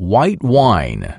White wine.